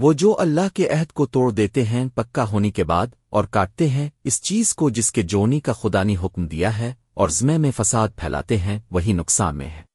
وہ جو اللہ کے عہد کو توڑ دیتے ہیں، پکا ہونے کے بعد اور کاٹتے ہیں، اس چیز کو جس کے جونی کا خدا نے حکم دیا ہے اور زمے میں فساد پھیلاتے ہیں، وہی نقصان میں ہے۔